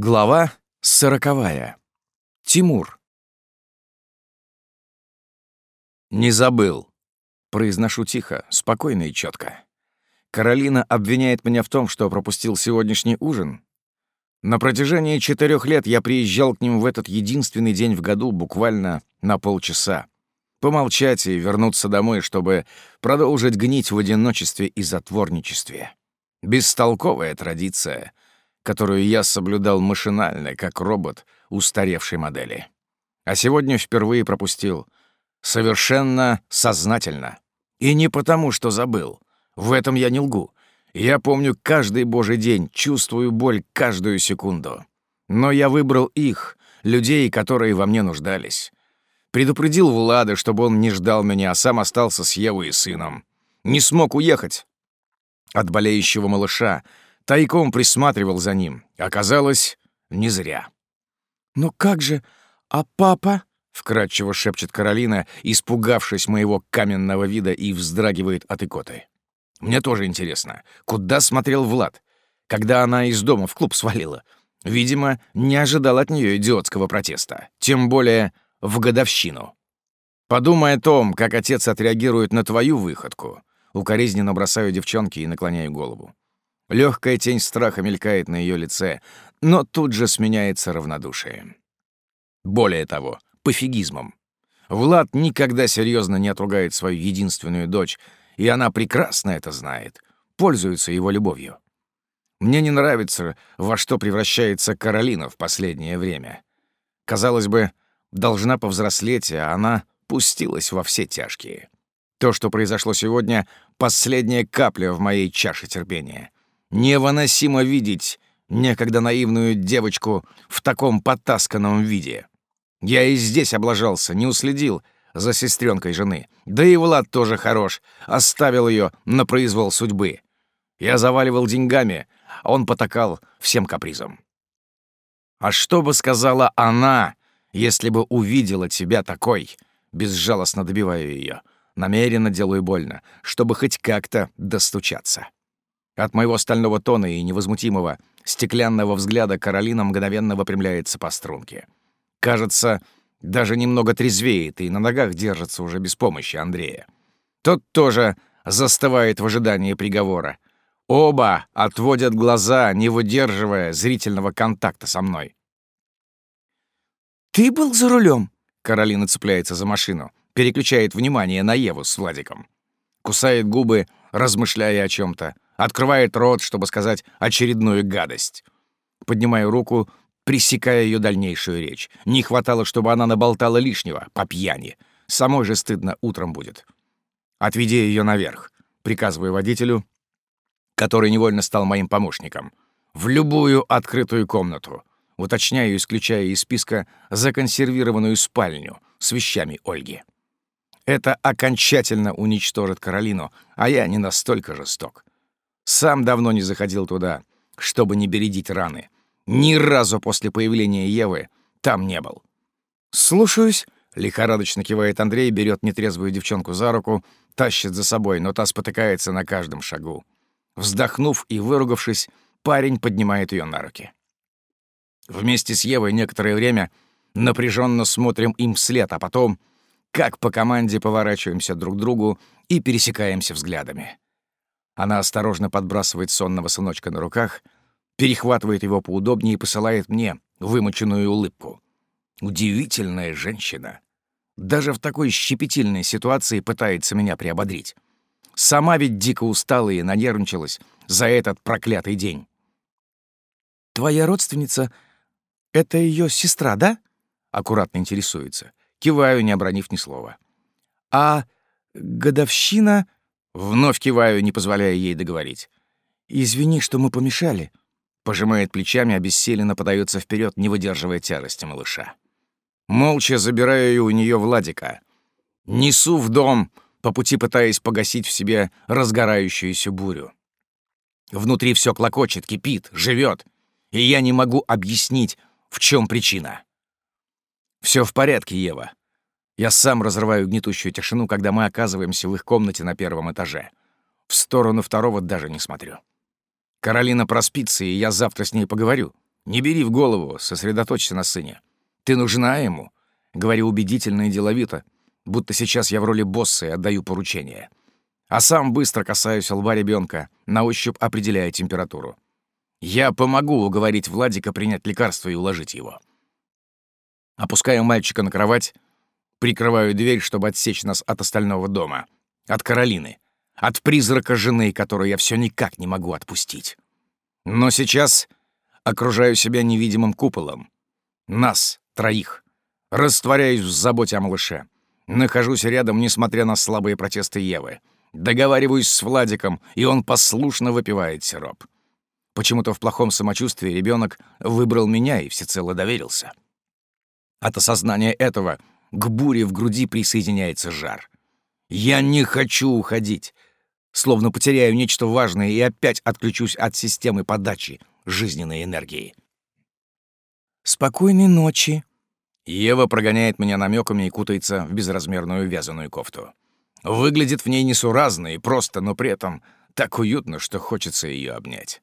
Глава сороковая. Тимур. «Не забыл», — произношу тихо, спокойно и четко. Каролина обвиняет меня в том, что пропустил сегодняшний ужин. На протяжении четырех лет я приезжал к ним в этот единственный день в году буквально на полчаса. Помолчать и вернуться домой, чтобы продолжить гнить в одиночестве и затворничестве. Бестолковая традиция — которую я соблюдал машинально, как робот устаревшей модели. А сегодня впервые пропустил. Совершенно сознательно. И не потому, что забыл. В этом я не лгу. Я помню каждый божий день, чувствую боль каждую секунду. Но я выбрал их, людей, которые во мне нуждались. Предупредил Влада, чтобы он не ждал меня, а сам остался с Евой и сыном. Не смог уехать от болеющего малыша, тайком присматривал за ним. Оказалось, не зря. «Но как же... А папа?» — вкратчиво шепчет Каролина, испугавшись моего каменного вида и вздрагивает от икоты. «Мне тоже интересно, куда смотрел Влад, когда она из дома в клуб свалила? Видимо, не ожидал от нее идиотского протеста, тем более в годовщину. Подумай о том, как отец отреагирует на твою выходку». Укоризненно бросаю девчонки и наклоняю голову. Легкая тень страха мелькает на ее лице, но тут же сменяется равнодушием. Более того, пофигизмом. Влад никогда серьезно не отругает свою единственную дочь, и она прекрасно это знает, пользуется его любовью. Мне не нравится, во что превращается Каролина в последнее время. Казалось бы, должна повзрослеть, а она пустилась во все тяжкие. То, что произошло сегодня — последняя капля в моей чаше терпения — Невыносимо видеть некогда наивную девочку в таком потасканном виде. Я и здесь облажался, не уследил за сестренкой жены. Да и Влад тоже хорош, оставил ее на произвол судьбы. Я заваливал деньгами, а он потакал всем капризом. А что бы сказала она, если бы увидела тебя такой? Безжалостно добиваю ее. Намеренно делаю больно, чтобы хоть как-то достучаться. От моего стального тона и невозмутимого, стеклянного взгляда Каролина мгновенно выпрямляется по струнке. Кажется, даже немного трезвеет и на ногах держится уже без помощи Андрея. Тот тоже застывает в ожидании приговора. Оба отводят глаза, не выдерживая зрительного контакта со мной. «Ты был за рулем? Каролина цепляется за машину, переключает внимание на Еву с Владиком. Кусает губы, размышляя о чем то Открывает рот, чтобы сказать очередную гадость. Поднимаю руку, пресекая ее дальнейшую речь. Не хватало, чтобы она наболтала лишнего, по пьяни. Самой же стыдно утром будет. «Отведи ее наверх», — приказываю водителю, который невольно стал моим помощником. «В любую открытую комнату». Уточняю, исключая из списка законсервированную спальню с вещами Ольги. Это окончательно уничтожит Каролину, а я не настолько жесток. Сам давно не заходил туда, чтобы не бередить раны. Ни разу после появления Евы там не был. «Слушаюсь», — лихорадочно кивает Андрей, берет нетрезвую девчонку за руку, тащит за собой, но та спотыкается на каждом шагу. Вздохнув и выругавшись, парень поднимает ее на руки. Вместе с Евой некоторое время напряженно смотрим им вслед, а потом, как по команде, поворачиваемся друг к другу и пересекаемся взглядами. Она осторожно подбрасывает сонного сыночка на руках, перехватывает его поудобнее и посылает мне вымоченную улыбку. Удивительная женщина. Даже в такой щепетильной ситуации пытается меня приободрить. Сама ведь дико устала и нанервничалась за этот проклятый день. «Твоя родственница — это ее сестра, да?» — аккуратно интересуется. Киваю, не обронив ни слова. «А годовщина...» Вновь киваю, не позволяя ей договорить. «Извини, что мы помешали». Пожимает плечами, обессиленно подается вперед, не выдерживая тярости малыша. Молча забираю у нее Владика. Несу в дом, по пути пытаясь погасить в себе разгорающуюся бурю. Внутри все клокочет, кипит, живет, и я не могу объяснить, в чем причина. Все в порядке, Ева. Я сам разрываю гнетущую тишину, когда мы оказываемся в их комнате на первом этаже. В сторону второго даже не смотрю. Каролина проспится, и я завтра с ней поговорю. Не бери в голову, сосредоточься на сыне. Ты нужна ему. Говорю убедительно и деловито, будто сейчас я в роли босса и отдаю поручения. А сам быстро касаюсь лба ребенка, на ощупь определяя температуру. Я помогу уговорить Владика принять лекарство и уложить его. Опускаю мальчика на кровать, прикрываю дверь, чтобы отсечь нас от остального дома. От Каролины. От призрака жены, которую я все никак не могу отпустить. Но сейчас окружаю себя невидимым куполом. Нас, троих. Растворяюсь в заботе о малыше. Нахожусь рядом, несмотря на слабые протесты Евы. Договариваюсь с Владиком, и он послушно выпивает сироп. Почему-то в плохом самочувствии ребенок выбрал меня и всецело доверился. От осознания этого к буре в груди присоединяется жар. Я не хочу уходить, словно потеряю нечто важное и опять отключусь от системы подачи жизненной энергии. «Спокойной ночи», Ева прогоняет меня намеками и кутается в безразмерную вязаную кофту. Выглядит в ней несуразно и просто, но при этом так уютно, что хочется ее обнять.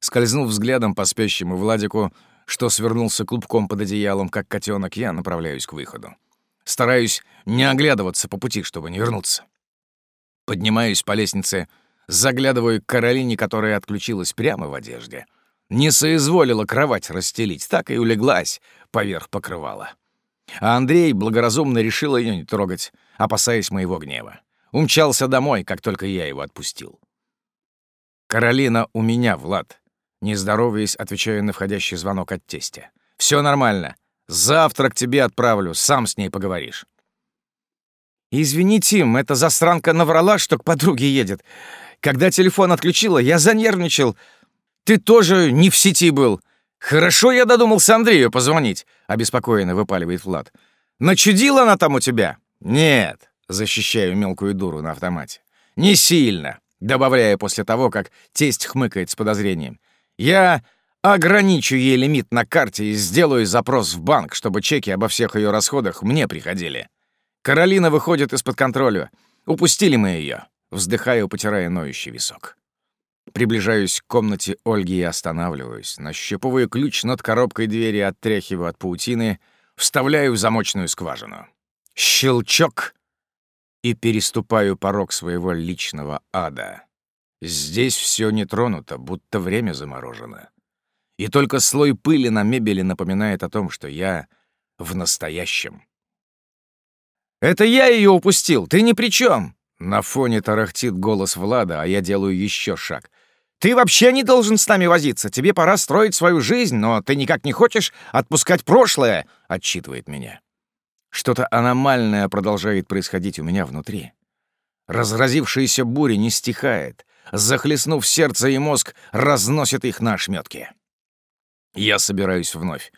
Скользнув взглядом по спящему Владику, что свернулся клубком под одеялом, как котенок, я направляюсь к выходу. Стараюсь не оглядываться по пути, чтобы не вернуться. Поднимаюсь по лестнице, заглядываю к Каролине, которая отключилась прямо в одежде. Не соизволила кровать расстелить, так и улеглась поверх покрывала. А Андрей благоразумно решил ее не трогать, опасаясь моего гнева. Умчался домой, как только я его отпустил. «Каролина у меня, Влад», не здороваясь, отвечаю на входящий звонок от тестя. «Все нормально. Завтра к тебе отправлю, сам с ней поговоришь». «Извини, Тим, эта засранка наврала, что к подруге едет. Когда телефон отключила, я занервничал. Ты тоже не в сети был. Хорошо я додумался Андрею позвонить», — обеспокоенно выпаливает Влад. «Начудила она там у тебя?» «Нет», — защищаю мелкую дуру на автомате. «Не сильно», — добавляя после того, как тесть хмыкает с подозрением. «Я ограничу ей лимит на карте и сделаю запрос в банк, чтобы чеки обо всех ее расходах мне приходили». Каролина выходит из-под контроля. Упустили мы ее. Вздыхаю, потирая ноющий висок. Приближаюсь к комнате Ольги и останавливаюсь. Нащупываю ключ над коробкой двери, оттряхиваю от паутины, вставляю в замочную скважину. Щелчок! И переступаю порог своего личного ада. Здесь все не тронуто, будто время заморожено. И только слой пыли на мебели напоминает о том, что я в настоящем. «Это я ее упустил, ты ни при чем!» На фоне тарахтит голос Влада, а я делаю еще шаг. «Ты вообще не должен с нами возиться. Тебе пора строить свою жизнь, но ты никак не хочешь отпускать прошлое», — отчитывает меня. Что-то аномальное продолжает происходить у меня внутри. Разразившаяся буря не стихает. Захлестнув сердце и мозг, разносит их на ошметки. Я собираюсь вновь,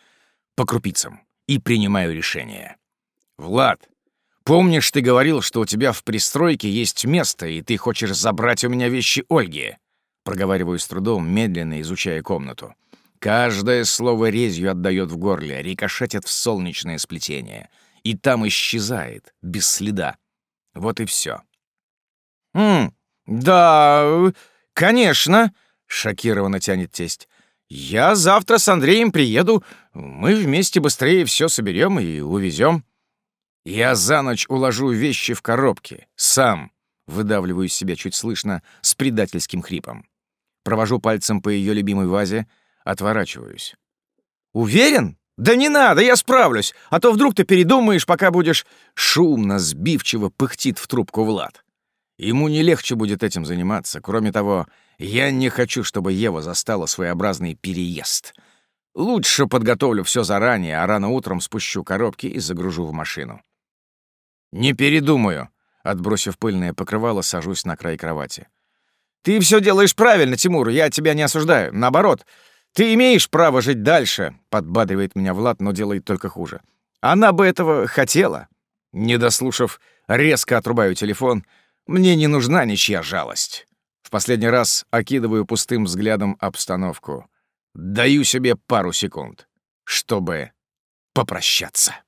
по крупицам, и принимаю решение. «Влад, Помнишь, ты говорил, что у тебя в пристройке есть место, и ты хочешь забрать у меня вещи Ольги?» Проговариваю с трудом, медленно изучая комнату. Каждое слово резью отдает в горле, рикошетит в солнечное сплетение. И там исчезает, без следа. Вот и все. «Хм, да, конечно», — шокированно тянет тесть. «Я завтра с Андреем приеду. Мы вместе быстрее все соберем и увезем. Я за ночь уложу вещи в коробки. Сам. Выдавливаю себя чуть слышно, с предательским хрипом. Провожу пальцем по ее любимой вазе, отворачиваюсь. «Уверен? Да не надо, я справлюсь, а то вдруг ты передумаешь, пока будешь...» Шумно, сбивчиво пыхтит в трубку Влад. Ему не легче будет этим заниматься. Кроме того, я не хочу, чтобы Ева застала своеобразный переезд. Лучше подготовлю все заранее, а рано утром спущу коробки и загружу в машину. «Не передумаю», — отбросив пыльное покрывало, сажусь на край кровати. «Ты все делаешь правильно, Тимур, я тебя не осуждаю. Наоборот, ты имеешь право жить дальше», — подбадривает меня Влад, но делает только хуже. «Она бы этого хотела». Не дослушав, резко отрубаю телефон. Мне не нужна ничья жалость. В последний раз окидываю пустым взглядом обстановку. Даю себе пару секунд, чтобы попрощаться.